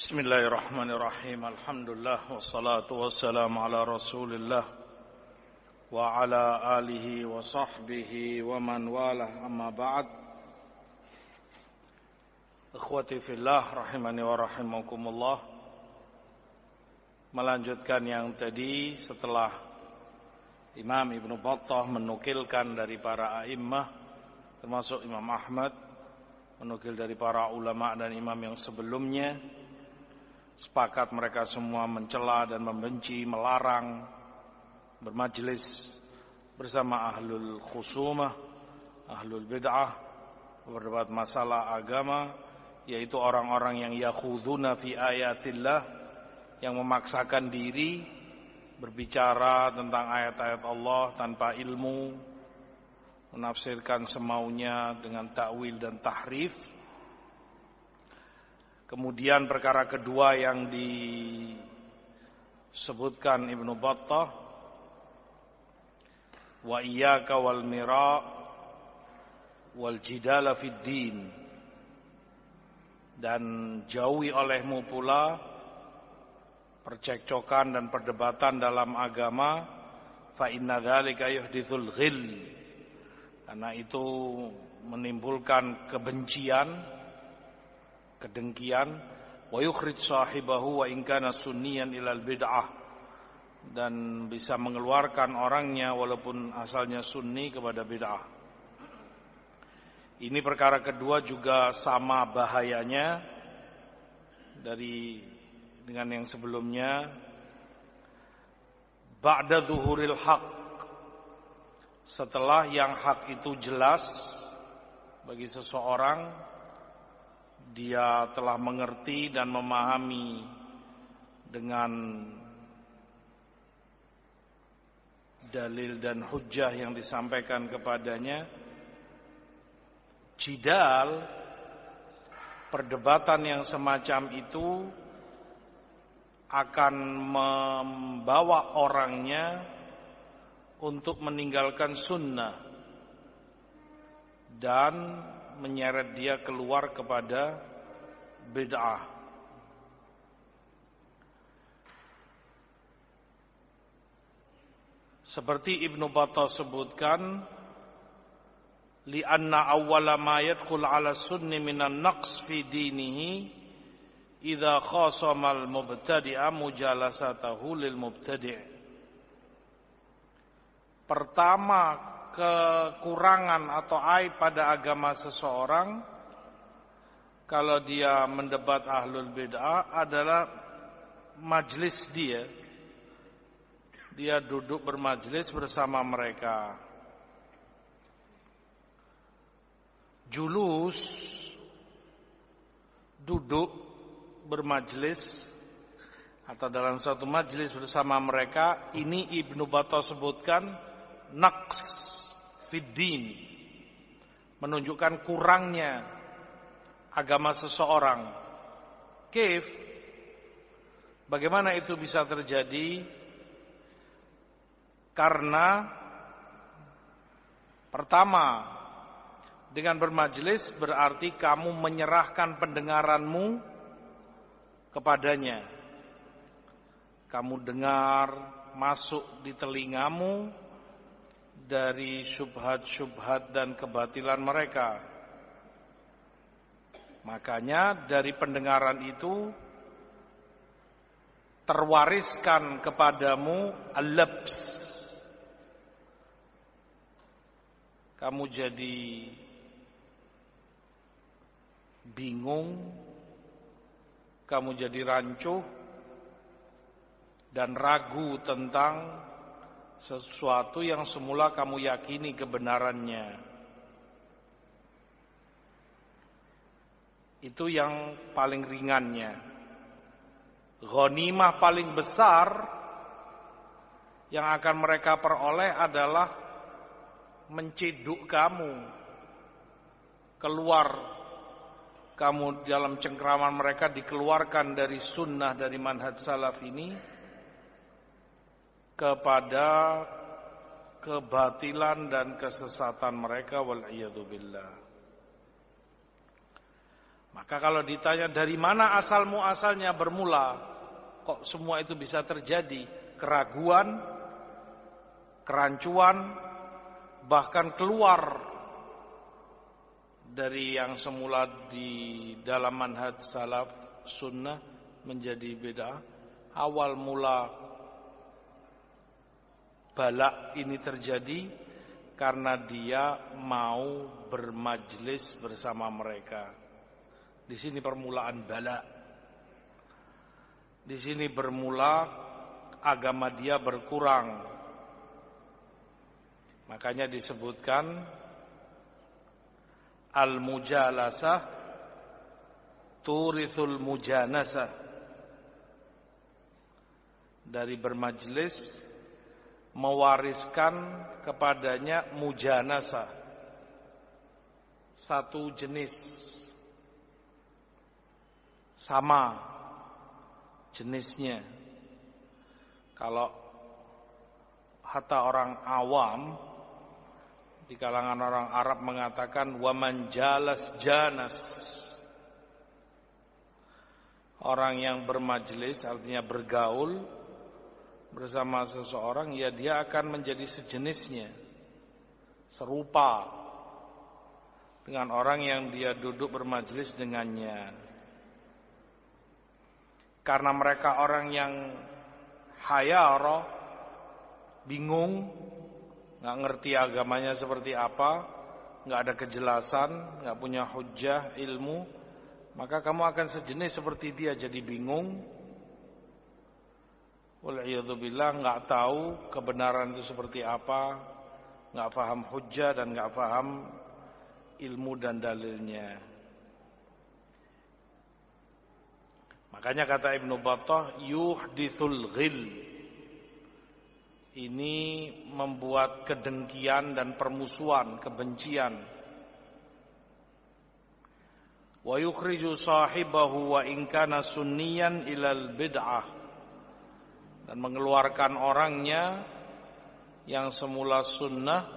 بسم الله الرحمن الرحيم الحمد لله والصلاة والسلام على رسول الله وعلى آله وصحبه ومن والاه أما بعد Ikhwati fillah rahimani wa rahimakumullah Melanjutkan yang tadi setelah Imam Ibn Battah menukilkan dari para a'immah Termasuk Imam Ahmad Menukil dari para ulama dan imam yang sebelumnya Sepakat mereka semua mencela dan membenci, melarang Bermajlis bersama ahlul khusumah Ahlul bid'ah Berdebat masalah agama yaitu orang-orang yang yakhuduna fi ayatillah yang memaksakan diri berbicara tentang ayat-ayat Allah tanpa ilmu menafsirkan semaunya dengan takwil dan tahrif kemudian perkara kedua yang disebutkan Ibnu Battah wa iyyaka wal mira wal jidala fid din. Dan jauhi olehmu pula percekcokan dan perdebatan dalam agama fa inna dzalika yuhditsul ghil. Karena itu menimbulkan kebencian kedengkian wa yukhrij sahibahu wa in kana sunniyan ilal bid'ah dan bisa mengeluarkan orangnya walaupun asalnya sunni kepada bid'ah ini perkara kedua juga sama bahayanya dari dengan yang sebelumnya. Ba'da zuhuril haq. Setelah yang hak itu jelas bagi seseorang, dia telah mengerti dan memahami dengan dalil dan hujah yang disampaikan kepadanya jidal perdebatan yang semacam itu akan membawa orangnya untuk meninggalkan sunnah dan menyeret dia keluar kepada bid'ah. Seperti Ibnu Battah sebutkan, lianna awwala ma yadkhul ala sunni minan naqs fi dinihi idza khasama al mubtadi'a mujalasatahu lil mubtadi' pertama kekurangan atau aib pada agama seseorang kalau dia mendebat ahlul bid'ah adalah majlis dia. Dia duduk bermajlis bersama mereka. Julus duduk bermajlis atau dalam satu majlis bersama mereka ini Ibnu Battah sebutkan naqs fiddin menunjukkan kurangnya agama seseorang kif bagaimana itu bisa terjadi karena pertama dengan bermajlis berarti kamu menyerahkan pendengaranmu kepadanya. Kamu dengar masuk di telingamu dari syubhat-syubhat dan kebatilan mereka. Makanya dari pendengaran itu terwariskan kepadamu al-labs. Kamu jadi bingung, kamu jadi rancuh dan ragu tentang sesuatu yang semula kamu yakini kebenarannya. Itu yang paling ringannya. Ghanimah paling besar yang akan mereka peroleh adalah menciduk kamu keluar kamu dalam cengkraman mereka dikeluarkan dari sunnah dari manhaj salaf ini kepada kebatilan dan kesesatan mereka wal. Maka kalau ditanya dari mana asal muasalnya bermula, kok semua itu bisa terjadi? Keraguan, kerancuan, bahkan keluar dari yang semula di dalam manhaj salaf sunnah menjadi beda. Awal mula balak ini terjadi karena dia mau bermajlis bersama mereka. Di sini permulaan bala. Di sini bermula agama dia berkurang. Makanya disebutkan al-mujalasah turithul mujanasah. Dari bermajlis mewariskan kepadanya mujanasah. Satu jenis sama jenisnya. Kalau hatta orang awam di kalangan orang Arab mengatakan waman jalas janas. Orang yang bermajlis artinya bergaul bersama seseorang ya dia akan menjadi sejenisnya. Serupa dengan orang yang dia duduk bermajlis dengannya. Karena mereka orang yang hayaro, bingung, nggak ngerti agamanya seperti apa, nggak ada kejelasan, nggak punya hujah ilmu, maka kamu akan sejenis seperti dia jadi bingung. Waliyadzubillah nggak tahu kebenaran itu seperti apa, nggak paham hujah dan nggak paham ilmu dan dalilnya. Makanya kata Ibnu Battah yuhdithul ghil. Ini membuat kedengkian dan permusuhan, kebencian. Wa yukhriju sahibahu wa in kana sunniyan ilal bid'ah. Dan mengeluarkan orangnya yang semula sunnah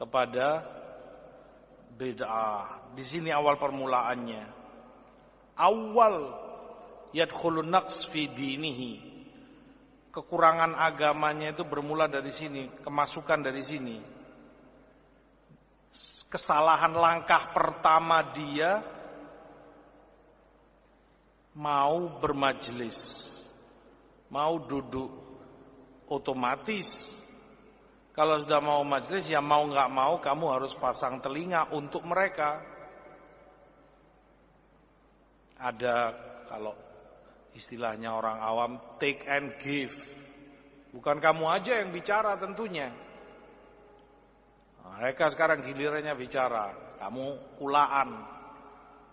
kepada bid'ah. Di sini awal permulaannya awal yadkhulun naqs fi dinihi. Kekurangan agamanya itu bermula dari sini, kemasukan dari sini. Kesalahan langkah pertama dia mau bermajlis, mau duduk otomatis kalau sudah mau majlis ya mau nggak mau kamu harus pasang telinga untuk mereka ada kalau istilahnya orang awam take and give. Bukan kamu aja yang bicara tentunya. Mereka sekarang gilirannya bicara, kamu kulaan.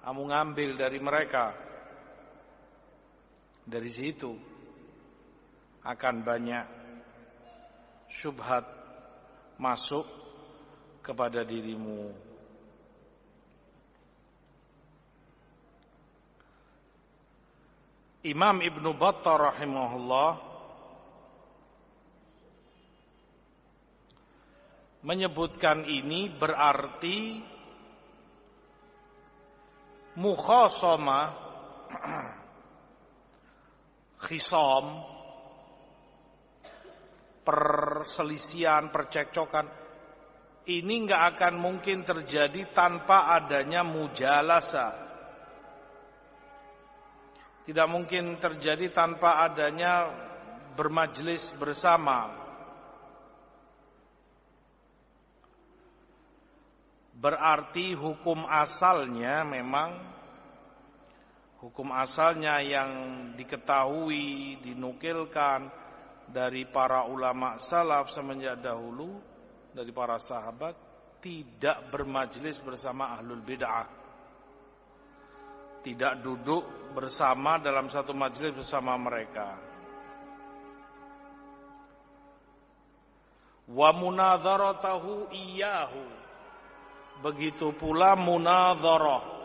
Kamu ngambil dari mereka. Dari situ akan banyak syubhat masuk kepada dirimu. Imam Ibnu Battah rahimahullah menyebutkan ini berarti mukhasama khisam perselisihan, percekcokan ini enggak akan mungkin terjadi tanpa adanya mujalasa tidak mungkin terjadi tanpa adanya bermajlis bersama. Berarti hukum asalnya memang hukum asalnya yang diketahui, dinukilkan dari para ulama salaf semenjak dahulu dari para sahabat tidak bermajlis bersama ahlul bid'ah tidak duduk bersama dalam satu majelis bersama mereka. Wa munadharatahu iyyahu. Begitu pula munadharah.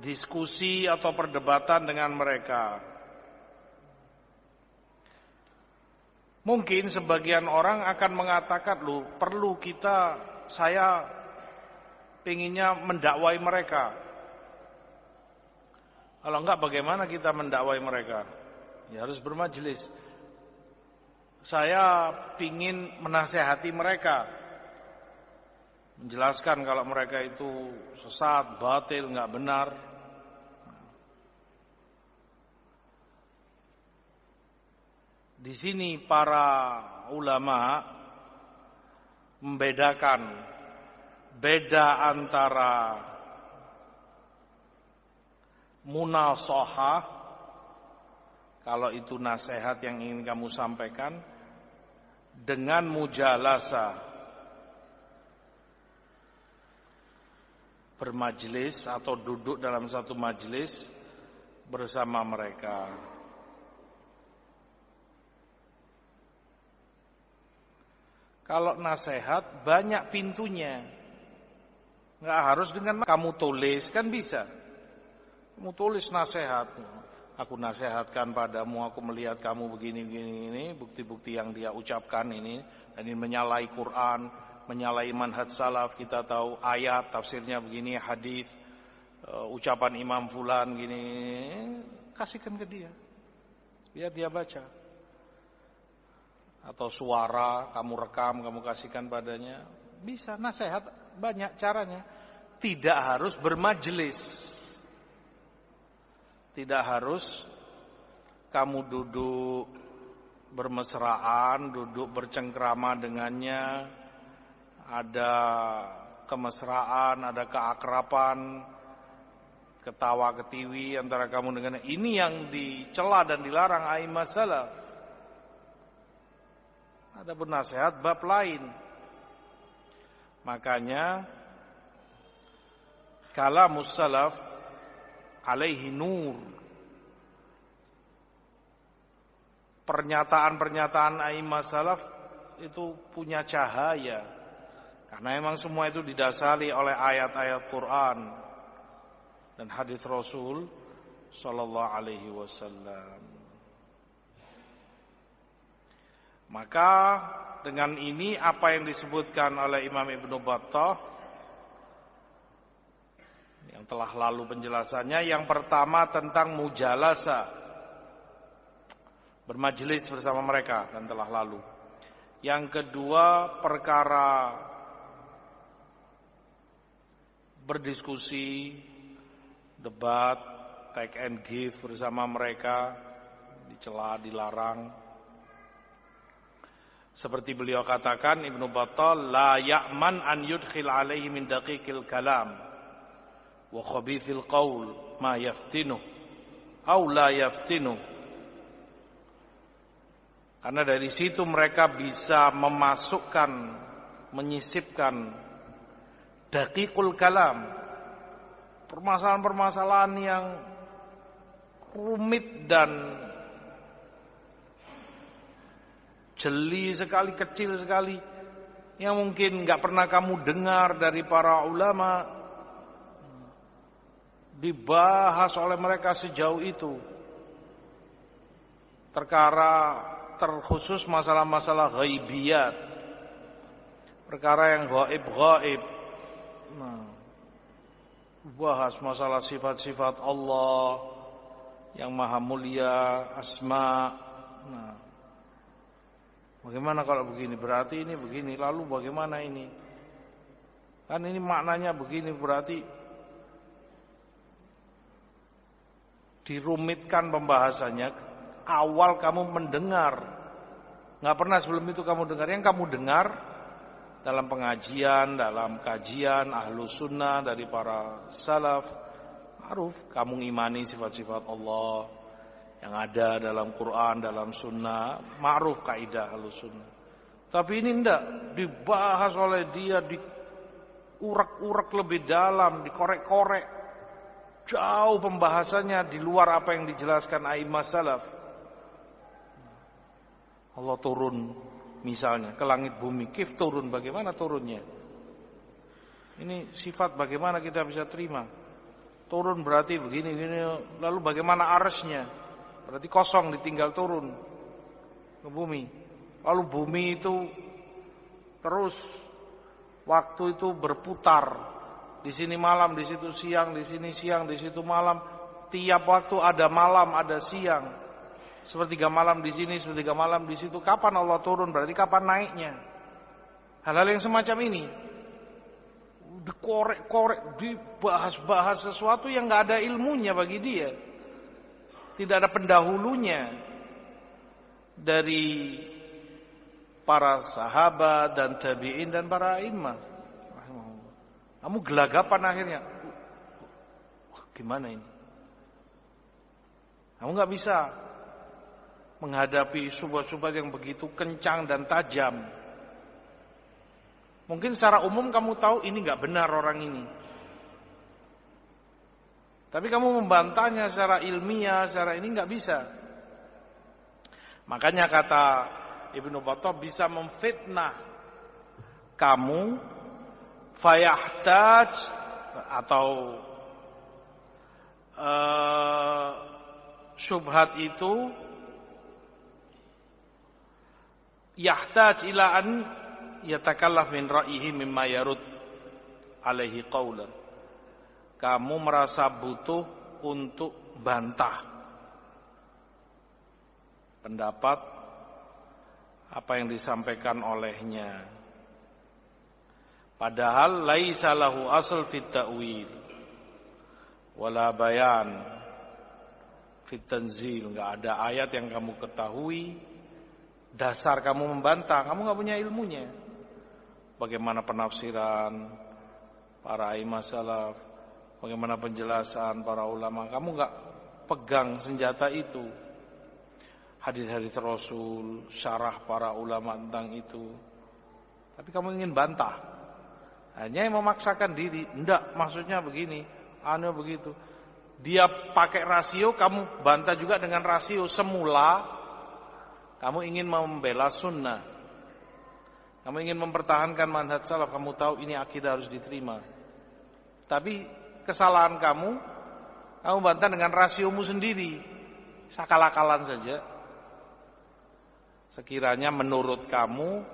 Diskusi atau perdebatan dengan mereka. Mungkin sebagian orang akan mengatakan, lu perlu kita, saya pinginnya mendakwai mereka. Kalau enggak bagaimana kita mendakwai mereka? Ya harus bermajelis. Saya pingin menasehati mereka. Menjelaskan kalau mereka itu sesat, batil, enggak benar. Di sini para ulama membedakan beda antara munasohah kalau itu nasihat yang ingin kamu sampaikan dengan mujalasa bermajlis atau duduk dalam satu majlis bersama mereka. Kalau nasihat banyak pintunya. Nggak harus dengan kamu tulis kan bisa. Kamu tulis nasihat. Aku nasihatkan padamu, aku melihat kamu begini begini ini, bukti-bukti yang dia ucapkan ini, dan ini menyalahi Quran, menyalahi manhaj salaf. Kita tahu ayat tafsirnya begini, hadis, uh, ucapan Imam Fulan gini, kasihkan ke dia, biar dia baca atau suara kamu rekam kamu kasihkan padanya. Bisa nasihat banyak caranya. Tidak harus bermajelis tidak harus kamu duduk bermesraan duduk bercengkrama dengannya. Ada kemesraan ada keakraban ketawa ketiwi antara kamu dengan ini yang dicela dan dilarang ai masalah ada nasihat bab lain. Makanya kalamus salaf alaihi nur. Pernyataan-pernyataan a'immah salaf itu punya cahaya. Karena memang semua itu didasari oleh ayat-ayat Quran dan hadis Rasul sallallahu alaihi wasallam. Maka dengan ini apa yang disebutkan oleh Imam Ibnu Battah yang telah lalu penjelasannya yang pertama tentang mujalasa bermajelis bersama mereka dan telah lalu. Yang kedua perkara berdiskusi, debat, take and give bersama mereka dicela, dilarang. Seperti beliau katakan Ibnu Battal la ya'man an yudkhil alaihi min daqiqil kalam wa khabithil qaul ma yaftinu au la yaftinu karena dari situ mereka bisa memasukkan menyisipkan daqiqul kalam permasalahan-permasalahan yang rumit dan jeli sekali, kecil sekali, yang mungkin nggak pernah kamu dengar dari para ulama, dibahas oleh mereka sejauh itu. Terkara terkhusus masalah-masalah ghaibiyat. Perkara yang gaib-gaib. Nah, bahas masalah sifat-sifat Allah yang maha mulia, asma. Bagaimana kalau begini? Berarti ini begini. Lalu bagaimana ini? Kan ini maknanya begini berarti dirumitkan pembahasannya. Awal kamu mendengar, nggak pernah sebelum itu kamu dengar. Yang kamu dengar dalam pengajian, dalam kajian ahlu sunnah dari para salaf, aruf kamu imani sifat-sifat Allah, yang ada dalam Quran, dalam Sunnah, ma'ruf kaidah halus Sunnah. Tapi ini tidak dibahas oleh dia, diurak-urak lebih dalam, dikorek-korek. Jauh pembahasannya di luar apa yang dijelaskan Aimah Salaf. Allah turun misalnya ke langit bumi, kif turun, bagaimana turunnya? Ini sifat bagaimana kita bisa terima. Turun berarti begini, begini. Lalu bagaimana arsnya? Berarti kosong ditinggal turun ke bumi. Lalu bumi itu terus waktu itu berputar di sini malam, di situ siang, di sini siang, di situ malam. Tiap waktu ada malam, ada siang. Sepertiga malam di sini, sepertiga malam di situ. Kapan Allah turun? Berarti kapan naiknya? Hal-hal yang semacam ini dikorek-korek, dibahas-bahas sesuatu yang nggak ada ilmunya bagi dia. Tidak ada pendahulunya dari para sahabat dan tabi'in dan para imam. Kamu gelagapan akhirnya. Gimana ini? Kamu nggak bisa menghadapi subhat-subhat yang begitu kencang dan tajam. Mungkin secara umum kamu tahu ini nggak benar orang ini. Tapi kamu membantahnya secara ilmiah, secara ini nggak bisa. Makanya kata Ibnu Battah bisa memfitnah kamu fayahtaj atau uh, syubhat itu yahtaj ila an yatakallaf min ra'yihi mimma yarud alaihi qawlan kamu merasa butuh untuk bantah. Pendapat apa yang disampaikan olehnya. Padahal laisa lahu asal fit ta'wil. Wala bayan fit tanzil, enggak ada ayat yang kamu ketahui. Dasar kamu membantah, kamu enggak punya ilmunya. Bagaimana penafsiran para imam salaf, bagaimana penjelasan para ulama, kamu enggak pegang senjata itu. Hadis-hadis Rasul, syarah para ulama tentang itu. Tapi kamu ingin bantah. Hanya yang memaksakan diri, enggak maksudnya begini, anu begitu. Dia pakai rasio, kamu bantah juga dengan rasio semula. Kamu ingin membela sunnah. Kamu ingin mempertahankan manhaj salaf, kamu tahu ini akidah harus diterima. Tapi kesalahan kamu, kamu bantah dengan rasiomu sendiri. Sakal-akalan saja. Sekiranya menurut kamu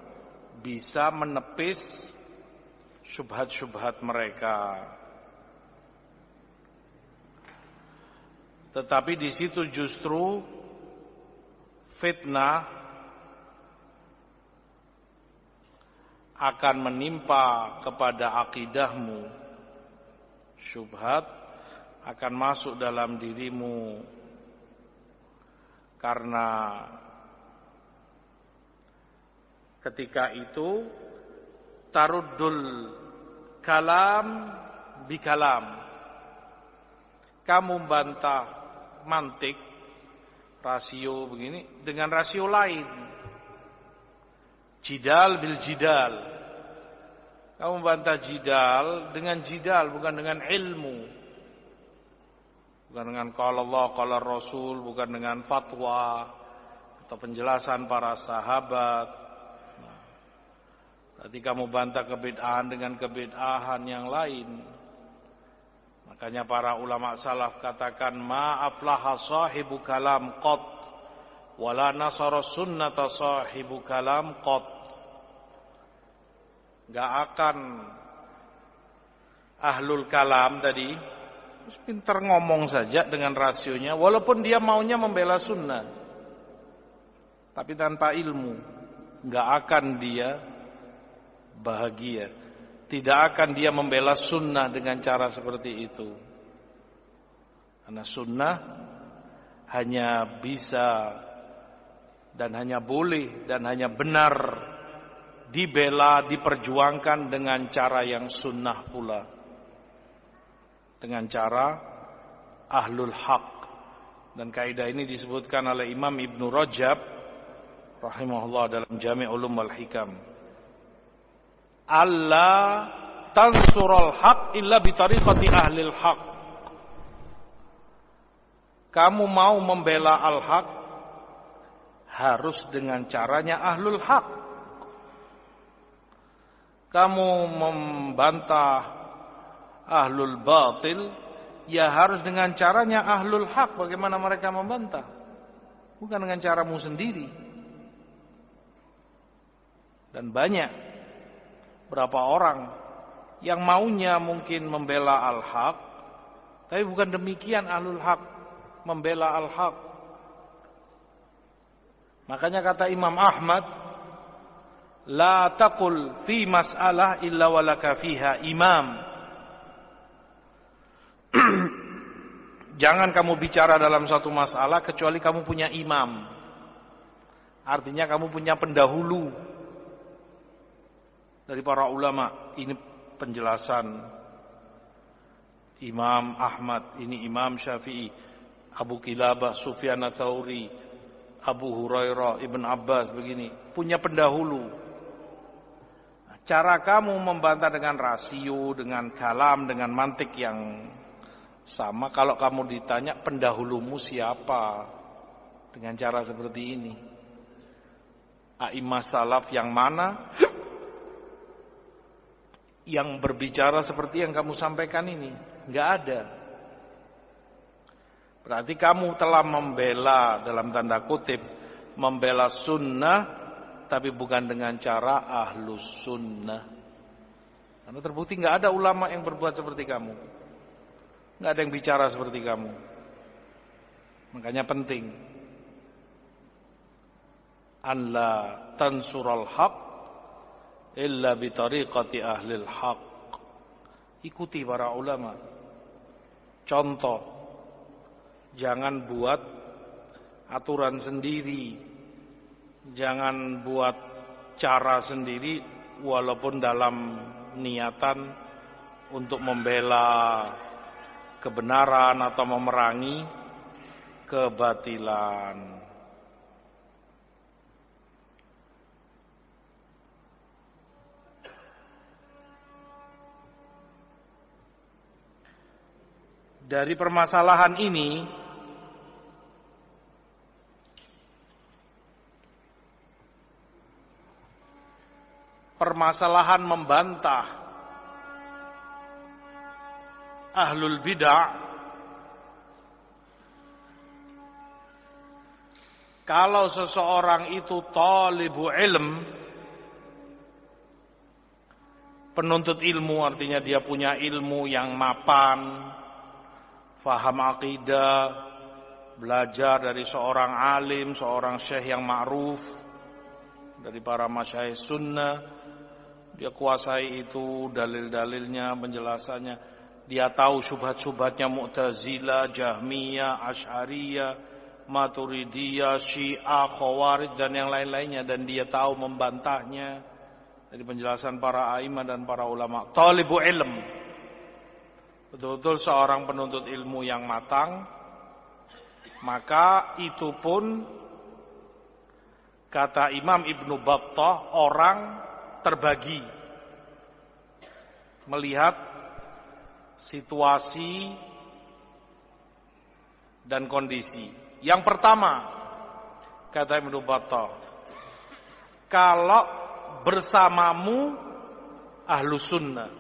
bisa menepis syubhat-syubhat mereka. Tetapi di situ justru fitnah akan menimpa kepada akidahmu. Syubhat akan masuk dalam dirimu karena ketika itu taruddul kalam bikalam. Kamu bantah mantik rasio begini dengan rasio lain. Jidal bil jidal. Kamu bantah jidal dengan jidal bukan dengan ilmu. Bukan dengan kalau Allah, kalau Rasul, bukan dengan fatwa atau penjelasan para sahabat Berarti kamu bantah kebid'ahan dengan kebid'ahan yang lain. Makanya para ulama salaf katakan ma'aflaha sahibu kalam qat wala nasara sunnata sahibu kalam qat. Gak akan ahlul kalam tadi. Pintar ngomong saja dengan rasionya. Walaupun dia maunya membela sunnah. Tapi tanpa ilmu. Nggak akan dia bahagia. Tidak akan dia membela sunnah dengan cara seperti itu. Karena sunnah hanya bisa dan hanya boleh dan hanya benar dibela, diperjuangkan dengan cara yang sunnah pula. Dengan cara ahlul haq. Dan kaidah ini disebutkan oleh Imam Ibn Rajab rahimahullah dalam Jami' Ulum wal Hikam. Allah tansurul haq illa bitariqati ahli haq. Kamu mau membela al-haq harus dengan caranya ahlul haq. Kamu membantah ahlul batil ya harus dengan caranya ahlul haq bagaimana mereka membantah. Bukan dengan caramu sendiri. Dan banyak berapa orang yang maunya mungkin membela al-haq, tapi bukan demikian ahlul haq membela al-haq. Makanya kata Imam Ahmad, la taqul fi mas'alah illa walaka fiha imam. Jangan kamu bicara dalam satu masalah kecuali kamu punya imam. Artinya kamu punya pendahulu dari para ulama. Ini penjelasan Imam Ahmad, ini Imam Syafi'i, Abu Kilabah, Sufyan Tsauri, Abu Hurairah, Ibn Abbas begini, punya pendahulu. Cara kamu membantah dengan rasio, dengan kalam, dengan mantik yang sama kalau kamu ditanya pendahulumu siapa dengan cara seperti ini. A'immah salaf yang mana yang berbicara seperti yang kamu sampaikan ini? Enggak ada. Berarti kamu telah membela dalam tanda kutip membela sunnah tapi bukan dengan cara ahlus sunnah. Karena terbukti enggak ada ulama yang berbuat seperti kamu. Enggak ada yang bicara seperti kamu. Makanya penting an la tansural haq illa bitariqati ahlil haq. Ikuti para ulama. Contoh, jangan buat aturan sendiri. Jangan buat cara sendiri walaupun dalam niatan untuk membela kebenaran atau memerangi kebatilan. dari permasalahan ini permasalahan membantah ahlul bidah kalau seseorang itu talibu ilm penuntut ilmu artinya dia punya ilmu yang mapan faham akidah, belajar dari seorang alim, seorang syekh yang ma'ruf dari para masyayikh sunnah. Dia kuasai itu dalil-dalilnya, penjelasannya. Dia tahu syubhat-syubhatnya Mu'tazilah, Jahmiyah, Asy'ariyah, Maturidiyah, Syiah, Khawarij dan yang lain-lainnya dan dia tahu membantahnya dari penjelasan para aimah dan para ulama. Talibu ilm betul-betul seorang penuntut ilmu yang matang, maka itu pun kata Imam Ibnu Battah orang terbagi melihat situasi dan kondisi. Yang pertama, kata Ibnu Battah, kalau bersamamu ahlu sunnah,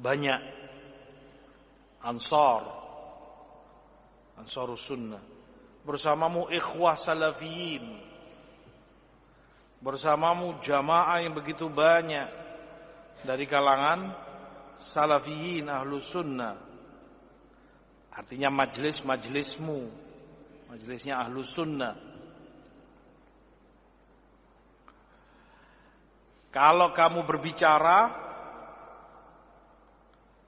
banyak ansar ansarus sunnah bersamamu ikhwah salafiyin bersamamu jamaah yang begitu banyak dari kalangan salafiyin ahlu sunnah artinya majlis-majlismu majlisnya ahlu sunnah kalau kamu berbicara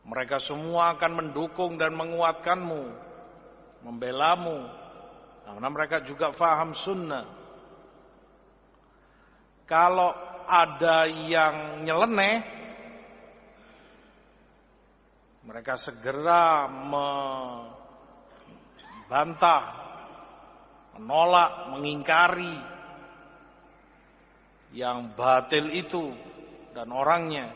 mereka semua akan mendukung dan menguatkanmu, membelamu. Karena mereka juga faham sunnah. Kalau ada yang nyeleneh, mereka segera membantah, menolak, mengingkari yang batil itu dan orangnya.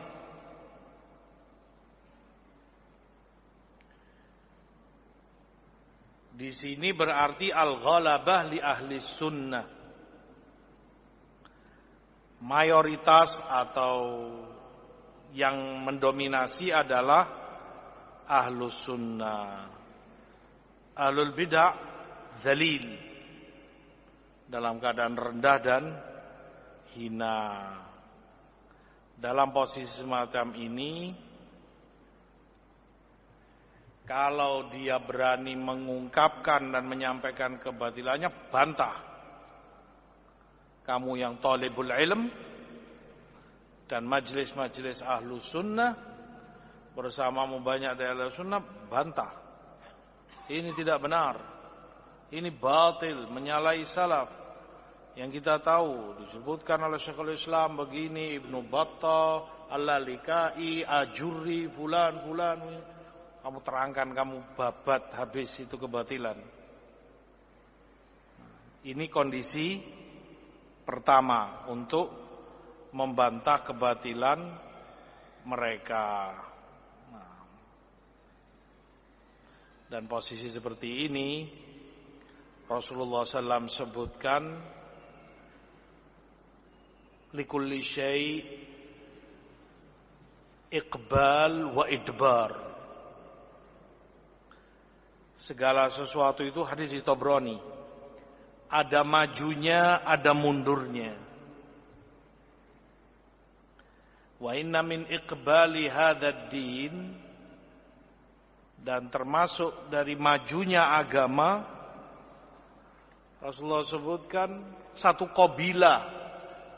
Di sini berarti al-ghalabah li ahli sunnah. Mayoritas atau yang mendominasi adalah ahlu sunnah. Ahlul bid'ah zalil. Dalam keadaan rendah dan hina. dalam posisi semacam ini kalau dia berani mengungkapkan dan menyampaikan kebatilannya bantah kamu yang talibul ilm dan majlis-majlis ahlu sunnah bersamamu banyak dari ahlu sunnah bantah ini tidak benar ini batil menyalahi salaf yang kita tahu disebutkan oleh Syekhul Islam begini Ibnu Battah, Al-Lalikai, Ajuri, fulan fulan. Kamu terangkan kamu babat habis itu kebatilan. Ini kondisi pertama untuk membantah kebatilan mereka. Nah. Dan posisi seperti ini Rasulullah SAW sebutkan likulli syai iqbal wa idbar segala sesuatu itu hadis di Tobroni ada majunya ada mundurnya wa inna min iqbali hadzal din dan termasuk dari majunya agama Rasulullah sebutkan satu kabilah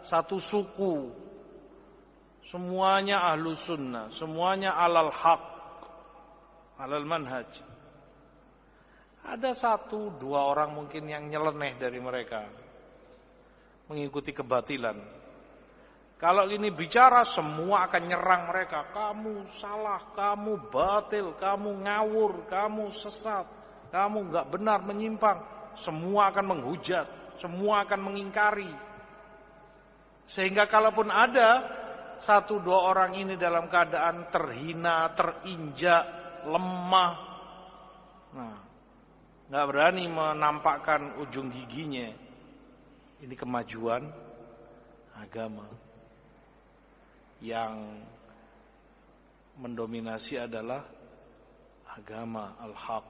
satu suku. Semuanya ahlu sunnah, semuanya alal haq, alal manhaj. Ada satu dua orang mungkin yang nyeleneh dari mereka. Mengikuti kebatilan. Kalau ini bicara semua akan nyerang mereka. Kamu salah, kamu batil, kamu ngawur, kamu sesat. Kamu nggak benar menyimpang. Semua akan menghujat, semua akan mengingkari. Sehingga kalaupun ada satu dua orang ini dalam keadaan terhina, terinjak, lemah, nah, nggak berani menampakkan ujung giginya. Ini kemajuan agama yang mendominasi adalah agama al-haq.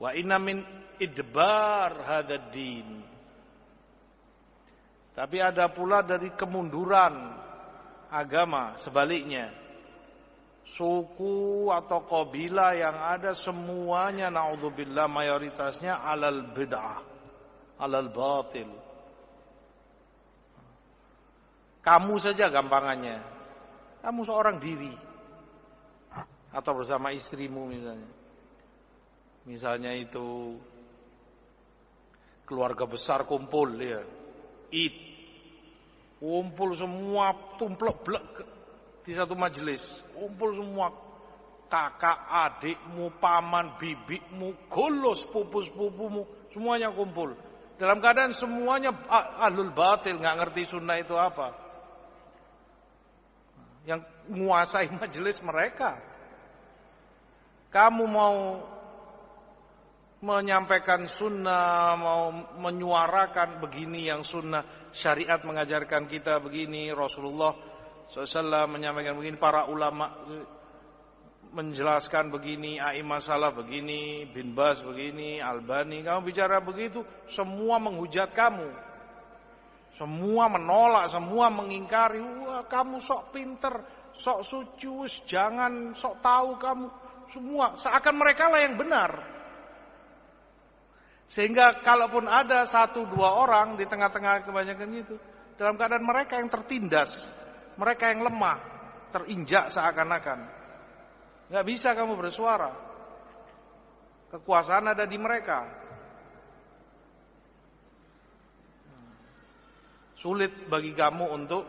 Wa inna min idbar hadad din tapi ada pula dari kemunduran agama sebaliknya. Suku atau kabilah yang ada semuanya naudzubillah mayoritasnya alal bid'ah, alal batil. Kamu saja gampangannya. Kamu seorang diri. Atau bersama istrimu misalnya. Misalnya itu keluarga besar kumpul ya. Id Kumpul semua tumplek blek di satu majelis. Kumpul semua kakak, adikmu, paman, bibikmu, golos, sepupu-sepupumu, semuanya kumpul. Dalam keadaan semuanya ahlul batil, nggak ngerti sunnah itu apa. Yang menguasai majelis mereka. Kamu mau menyampaikan sunnah, mau menyuarakan begini yang sunnah, syariat mengajarkan kita begini, Rasulullah SAW menyampaikan begini, para ulama menjelaskan begini, A'imah Salah begini, Bin Bas begini, Albani, kamu bicara begitu, semua menghujat kamu. Semua menolak, semua mengingkari, wah kamu sok pinter, sok suci, jangan sok tahu kamu. Semua, seakan mereka lah yang benar. Sehingga kalaupun ada satu dua orang di tengah-tengah kebanyakan itu, dalam keadaan mereka yang tertindas, mereka yang lemah, terinjak seakan-akan. Gak bisa kamu bersuara. Kekuasaan ada di mereka. Sulit bagi kamu untuk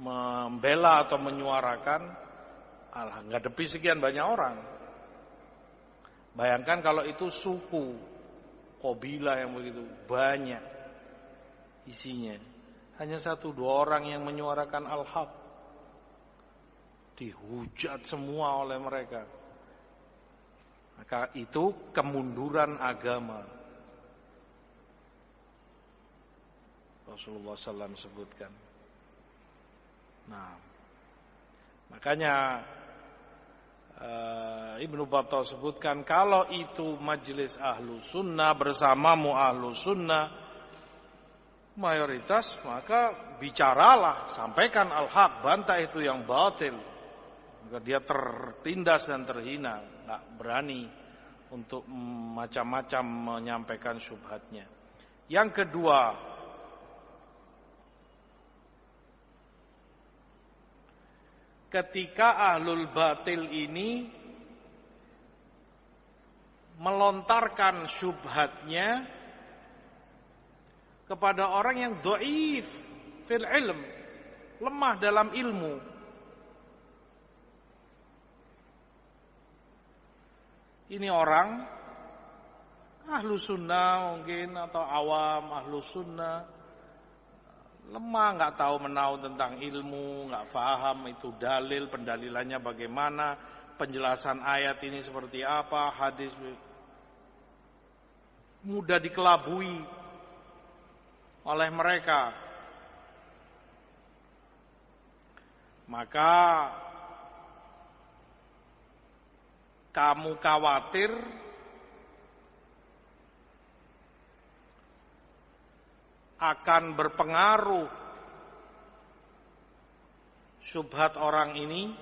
membela atau menyuarakan Allah ngadepi sekian banyak orang. Bayangkan kalau itu suku, kobila yang begitu banyak isinya. Hanya satu dua orang yang menyuarakan al-haq. Dihujat semua oleh mereka. Maka itu kemunduran agama. Rasulullah SAW sebutkan. Nah, makanya uh, Ibnu Battah sebutkan kalau itu majelis ahlu sunnah bersamamu ahlu sunnah mayoritas maka bicaralah, sampaikan al-haq, bantah itu yang batil. Maka dia tertindas dan terhina, nggak berani untuk macam-macam menyampaikan syubhatnya. Yang kedua, ketika ahlul batil ini melontarkan syubhatnya kepada orang yang doif fil ilm, lemah dalam ilmu. Ini orang ahlu sunnah mungkin atau awam ahlu sunnah lemah, nggak tahu menau tentang ilmu, nggak paham itu dalil, pendalilannya bagaimana, penjelasan ayat ini seperti apa, hadis mudah dikelabui oleh mereka. Maka kamu khawatir akan berpengaruh subhat orang ini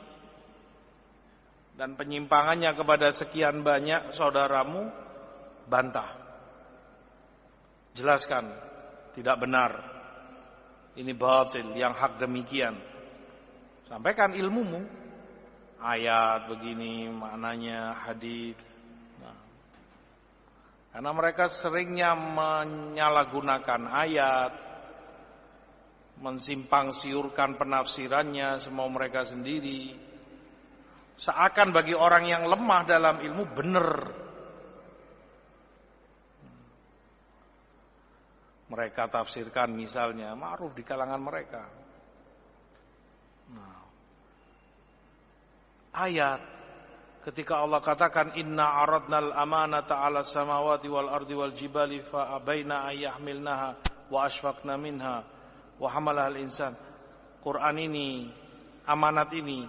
dan penyimpangannya kepada sekian banyak saudaramu bantah jelaskan tidak benar. Ini batil yang hak demikian. Sampaikan ilmumu. Ayat begini maknanya hadis. Karena mereka seringnya menyalahgunakan ayat, mensimpang siurkan penafsirannya semau mereka sendiri. Seakan bagi orang yang lemah dalam ilmu benar. Mereka tafsirkan misalnya, ma'ruf di kalangan mereka. Nah, ayat ketika Allah katakan inna aradnal amanata ala samawati wal ardi wal jibali fa abaina ayyahmilnaha wa ashfaqna minha wa hamalaha al insan Quran ini amanat ini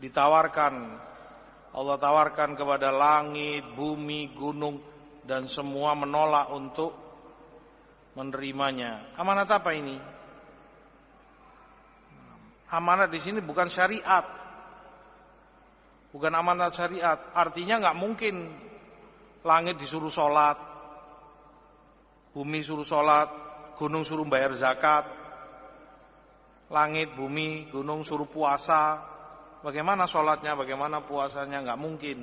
ditawarkan Allah tawarkan kepada langit, bumi, gunung dan semua menolak untuk menerimanya. Amanat apa ini? Amanat di sini bukan syariat, bukan amanat syariat. Artinya nggak mungkin langit disuruh sholat, bumi suruh sholat, gunung suruh bayar zakat, langit, bumi, gunung suruh puasa. Bagaimana sholatnya, bagaimana puasanya, nggak mungkin.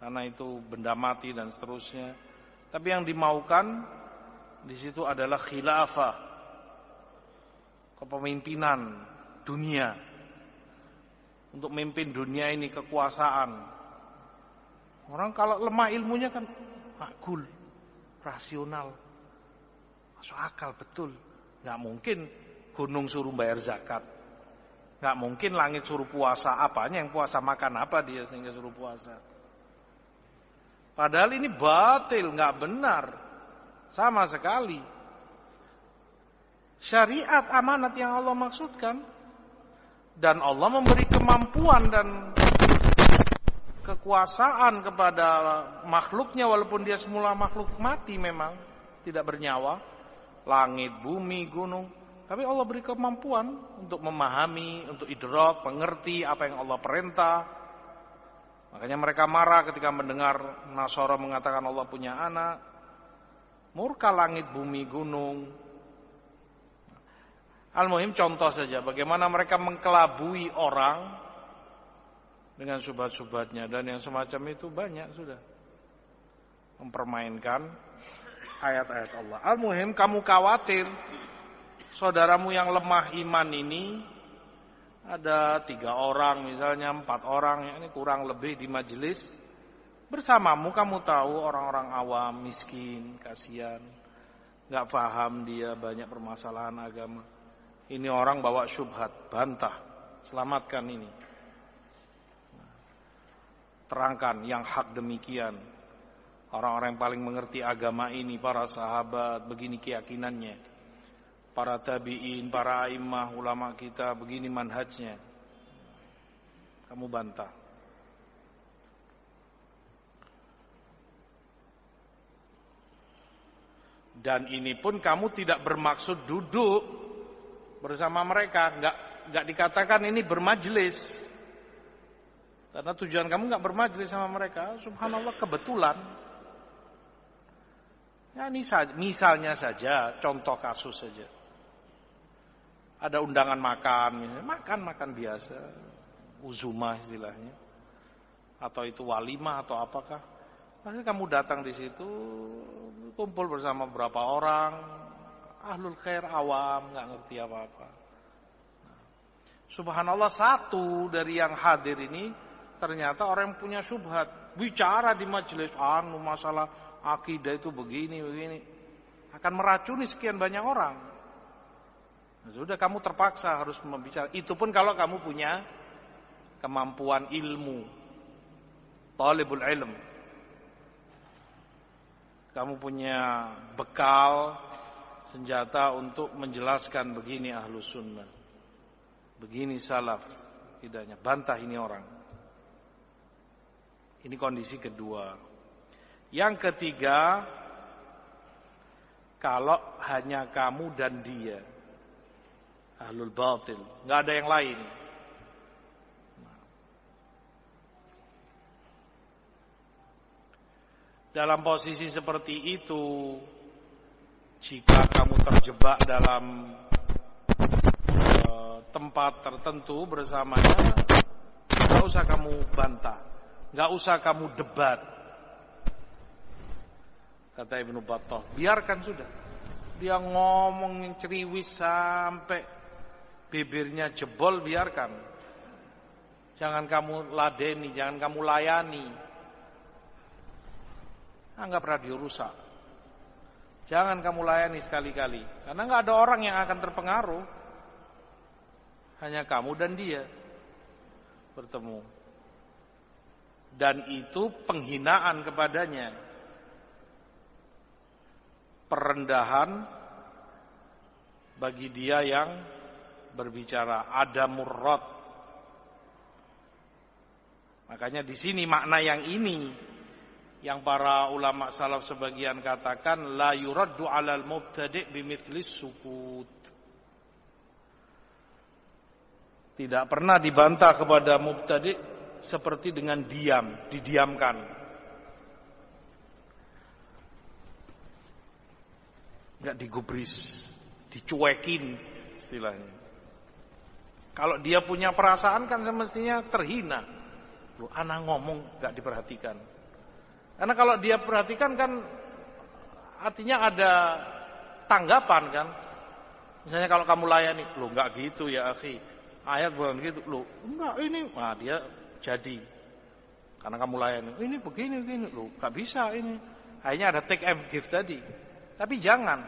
Karena itu benda mati dan seterusnya. Tapi yang dimaukan di situ adalah khilafah, kepemimpinan dunia untuk memimpin dunia ini kekuasaan. Orang kalau lemah ilmunya kan makul, rasional, masuk akal betul. Gak mungkin gunung suruh bayar zakat, gak mungkin langit suruh puasa. Apanya yang puasa makan apa dia sehingga suruh puasa? Padahal ini batil, gak benar, sama sekali. Syariat amanat yang Allah maksudkan. Dan Allah memberi kemampuan dan kekuasaan kepada makhluknya walaupun dia semula makhluk mati memang tidak bernyawa. Langit bumi gunung. Tapi Allah beri kemampuan untuk memahami untuk idrok mengerti apa yang Allah perintah. Makanya mereka marah ketika mendengar Nasara mengatakan Allah punya anak murka langit bumi gunung. Al-Muhim contoh saja. Bagaimana mereka mengkelabui orang dengan subhat-subhatnya dan yang semacam itu banyak sudah. Mempermainkan ayat-ayat Allah. Al-Muhim kamu khawatir. Saudaramu yang lemah iman ini ada tiga orang misalnya empat orang. Ini kurang lebih di majelis bersamamu kamu tahu orang-orang awam miskin kasihan nggak paham dia banyak permasalahan agama ini orang bawa syubhat, bantah, selamatkan ini. Terangkan yang hak demikian. Orang-orang yang paling mengerti agama ini, para sahabat, begini keyakinannya. Para tabi'in, para imah, ulama kita, begini manhajnya. Kamu bantah. Dan ini pun kamu tidak bermaksud duduk bersama mereka, nggak nggak dikatakan ini bermajlis. Karena tujuan kamu nggak bermajlis sama mereka, subhanallah kebetulan. Ya ini saja, misalnya saja, contoh kasus saja. Ada undangan makan, makan makan biasa, uzuma istilahnya, atau itu walimah atau apakah. Nanti kamu datang di situ, kumpul bersama beberapa orang, ahlul khair awam, nggak ngerti apa-apa. Subhanallah satu dari yang hadir ini ternyata orang yang punya subhat, bicara di majelis anu masalah akidah itu begini begini akan meracuni sekian banyak orang. Nah, sudah kamu terpaksa harus membicara. Itu pun kalau kamu punya kemampuan ilmu. Talibul ilm. Kamu punya bekal senjata untuk menjelaskan begini ahlu sunnah. Begini salaf. Tidaknya. Bantah ini orang. Ini kondisi kedua. Yang ketiga, kalau hanya kamu dan dia. Ahlul batil. nggak ada yang lain. Dalam posisi seperti itu, jika kamu terjebak dalam uh, tempat tertentu bersamanya, nggak usah kamu bantah, nggak usah kamu debat, Kata Ibnu Battah, biarkan sudah. Dia ngomong ceriwis sampai bibirnya jebol, biarkan. Jangan kamu ladeni, jangan kamu layani. Anggap radio rusak. Jangan kamu layani sekali-kali. Karena nggak ada orang yang akan terpengaruh. Hanya kamu dan dia bertemu. Dan itu penghinaan kepadanya perendahan bagi dia yang berbicara ada murrot. Makanya di sini makna yang ini yang para ulama salaf sebagian katakan la yuraddu 'alal mubtadi' bimithlis sukut. Tidak pernah dibantah kepada mubtadi' seperti dengan diam, didiamkan. nggak digubris, dicuekin istilahnya. Kalau dia punya perasaan kan semestinya terhina. Lu anak ngomong nggak diperhatikan. Karena kalau dia perhatikan kan artinya ada tanggapan kan. Misalnya kalau kamu layani, lu nggak gitu ya akhi. Ayat bukan gitu, lu enggak ini, nah dia jadi karena kamu layani. Ini begini begini, lu nggak bisa ini. Akhirnya ada take and give tadi. Tapi jangan.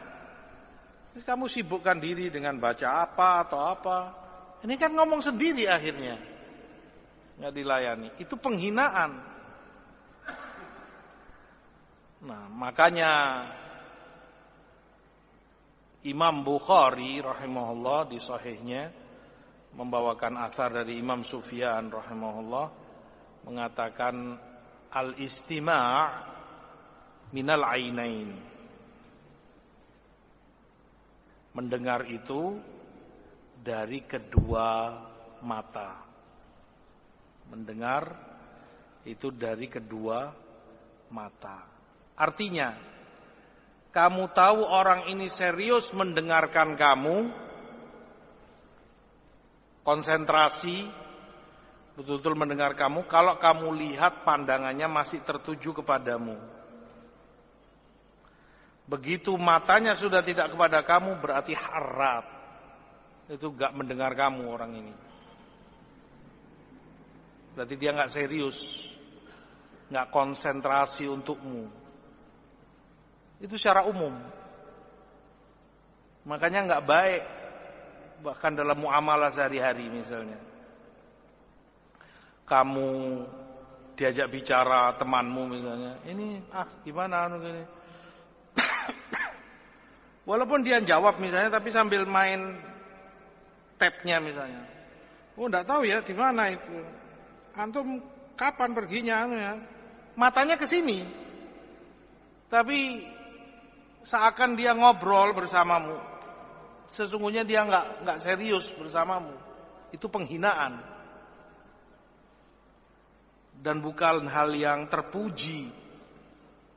Kamu sibukkan diri dengan baca apa atau apa. Ini kan ngomong sendiri akhirnya. Nggak dilayani. Itu penghinaan. Nah, makanya Imam Bukhari rahimahullah di sahihnya membawakan asar dari Imam Sufyan rahimahullah mengatakan al-istima' minal ainain mendengar itu dari kedua mata. Mendengar itu dari kedua mata. Artinya, kamu tahu orang ini serius mendengarkan kamu, konsentrasi, betul-betul mendengar kamu, kalau kamu lihat pandangannya masih tertuju kepadamu. Begitu matanya sudah tidak kepada kamu berarti harap. Itu gak mendengar kamu orang ini. Berarti dia gak serius. Gak konsentrasi untukmu. Itu secara umum. Makanya gak baik. Bahkan dalam muamalah sehari-hari misalnya. Kamu diajak bicara temanmu misalnya. Ini ah gimana anu gini Walaupun dia jawab misalnya tapi sambil main tabnya misalnya. Oh enggak tahu ya di mana itu. Antum kapan perginya anu ya? Matanya ke sini. Tapi seakan dia ngobrol bersamamu. Sesungguhnya dia nggak nggak serius bersamamu. Itu penghinaan. Dan bukan hal yang terpuji.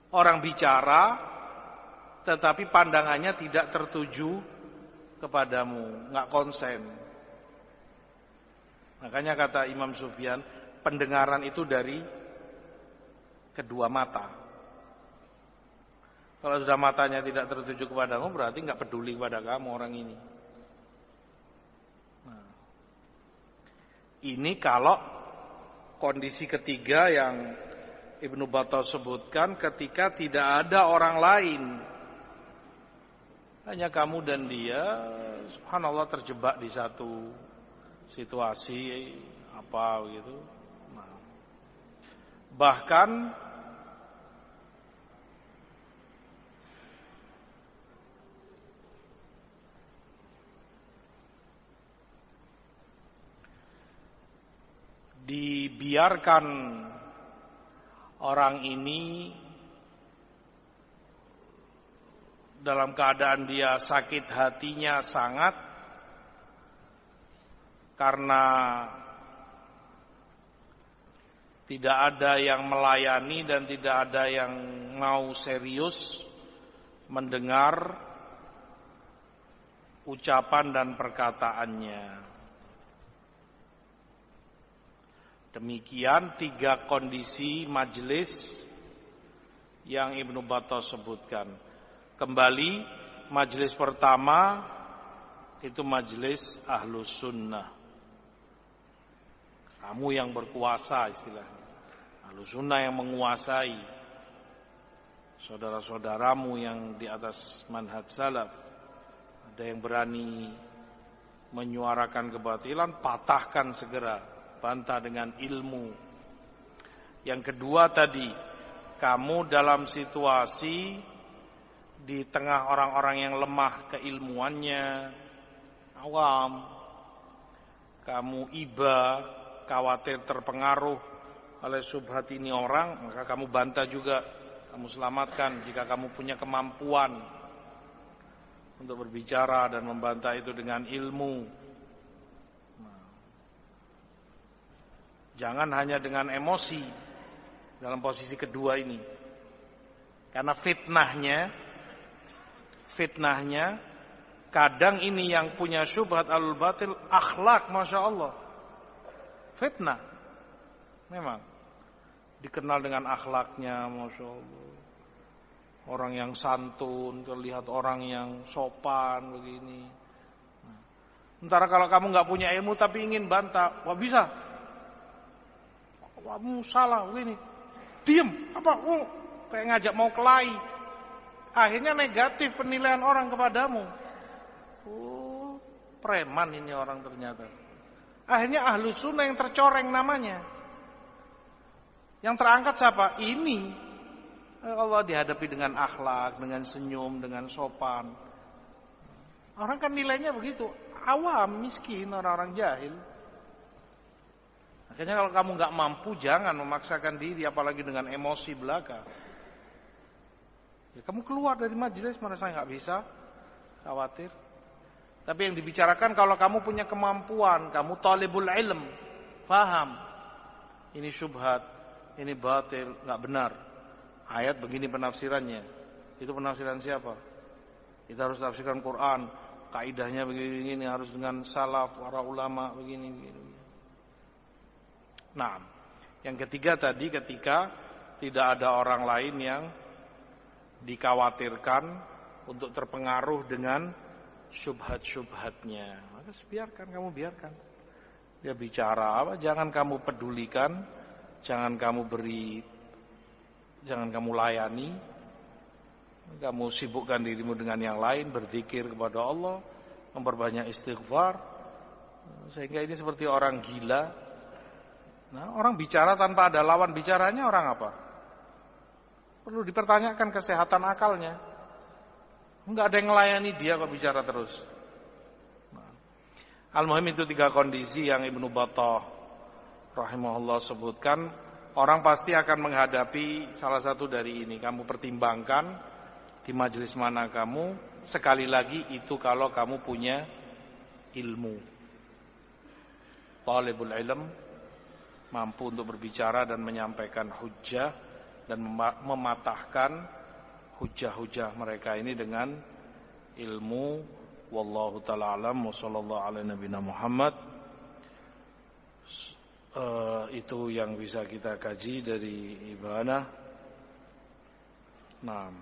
Orang bicara tetapi pandangannya tidak tertuju kepadamu, nggak konsen. Makanya kata Imam Sufyan, pendengaran itu dari kedua mata. Kalau sudah matanya tidak tertuju kepadamu berarti nggak peduli kepada kamu orang ini. Nah, ini kalau kondisi ketiga yang Ibnu Battah sebutkan ketika tidak ada orang lain. Hanya kamu dan dia subhanallah terjebak di satu situasi apa gitu. Nah, bahkan dibiarkan orang ini dalam keadaan dia sakit hatinya sangat karena tidak ada yang melayani dan tidak ada yang mau serius mendengar ucapan dan perkataannya. Demikian tiga kondisi majelis yang Ibnu Battah sebutkan. Kembali majelis pertama itu majelis ahlus sunnah. Kamu yang berkuasa istilahnya. Ahlus sunnah yang menguasai. Saudara-saudaramu yang di atas manhaj salaf. Ada yang berani menyuarakan kebatilan, patahkan segera bantah dengan ilmu. Yang kedua tadi, kamu dalam situasi di tengah orang-orang yang lemah keilmuannya, awam, kamu iba, khawatir terpengaruh oleh subhat ini orang, maka kamu bantah juga, kamu selamatkan jika kamu punya kemampuan untuk berbicara dan membantah itu dengan ilmu. Jangan hanya dengan emosi dalam posisi kedua ini. Karena fitnahnya fitnahnya kadang ini yang punya syubhat alul batil akhlak Masya Allah. Fitnah. Memang. Dikenal dengan akhlaknya Masya Allah. Orang yang santun, terlihat orang yang sopan begini. Nah. Sementara kalau kamu nggak punya ilmu tapi ingin bantah, wah bisa kamu salah begini. Diem, apa? Oh, kayak ngajak mau kelahi. Akhirnya negatif penilaian orang kepadamu. Oh, preman ini orang ternyata. Akhirnya ahlu sunnah yang tercoreng namanya. Yang terangkat siapa? Ini. Allah dihadapi dengan akhlak, dengan senyum, dengan sopan. Orang kan nilainya begitu. Awam, miskin, orang-orang jahil. Makanya kalau kamu nggak mampu jangan memaksakan diri apalagi dengan emosi belaka. Ya, kamu keluar dari majelis merasa nggak bisa, khawatir. Tapi yang dibicarakan kalau kamu punya kemampuan, kamu talibul ilm, faham. Ini syubhat, ini batil, nggak benar. Ayat begini penafsirannya. Itu penafsiran siapa? Kita harus tafsirkan Quran. Kaidahnya begini-begini harus dengan salaf, para ulama begini. begini. Nah, yang ketiga tadi ketika tidak ada orang lain yang dikhawatirkan untuk terpengaruh dengan syubhat-syubhatnya. Maka biarkan kamu biarkan. Dia bicara apa jangan kamu pedulikan, jangan kamu beri jangan kamu layani. Kamu sibukkan dirimu dengan yang lain, berzikir kepada Allah, memperbanyak istighfar. Sehingga ini seperti orang gila Nah, orang bicara tanpa ada lawan bicaranya orang apa? Perlu dipertanyakan kesehatan akalnya. Enggak ada yang melayani dia kok bicara terus. Nah, Al-Muhim itu tiga kondisi yang Ibnu Battah rahimahullah sebutkan. Orang pasti akan menghadapi salah satu dari ini. Kamu pertimbangkan di majelis mana kamu sekali lagi itu kalau kamu punya ilmu talibul ilm mampu untuk berbicara dan menyampaikan hujah dan mematahkan hujah-hujah mereka ini dengan ilmu. Wallahu taala alam wa sallallahu nabiyina Muhammad. Uh, itu yang bisa kita kaji dari ibadah. Nah,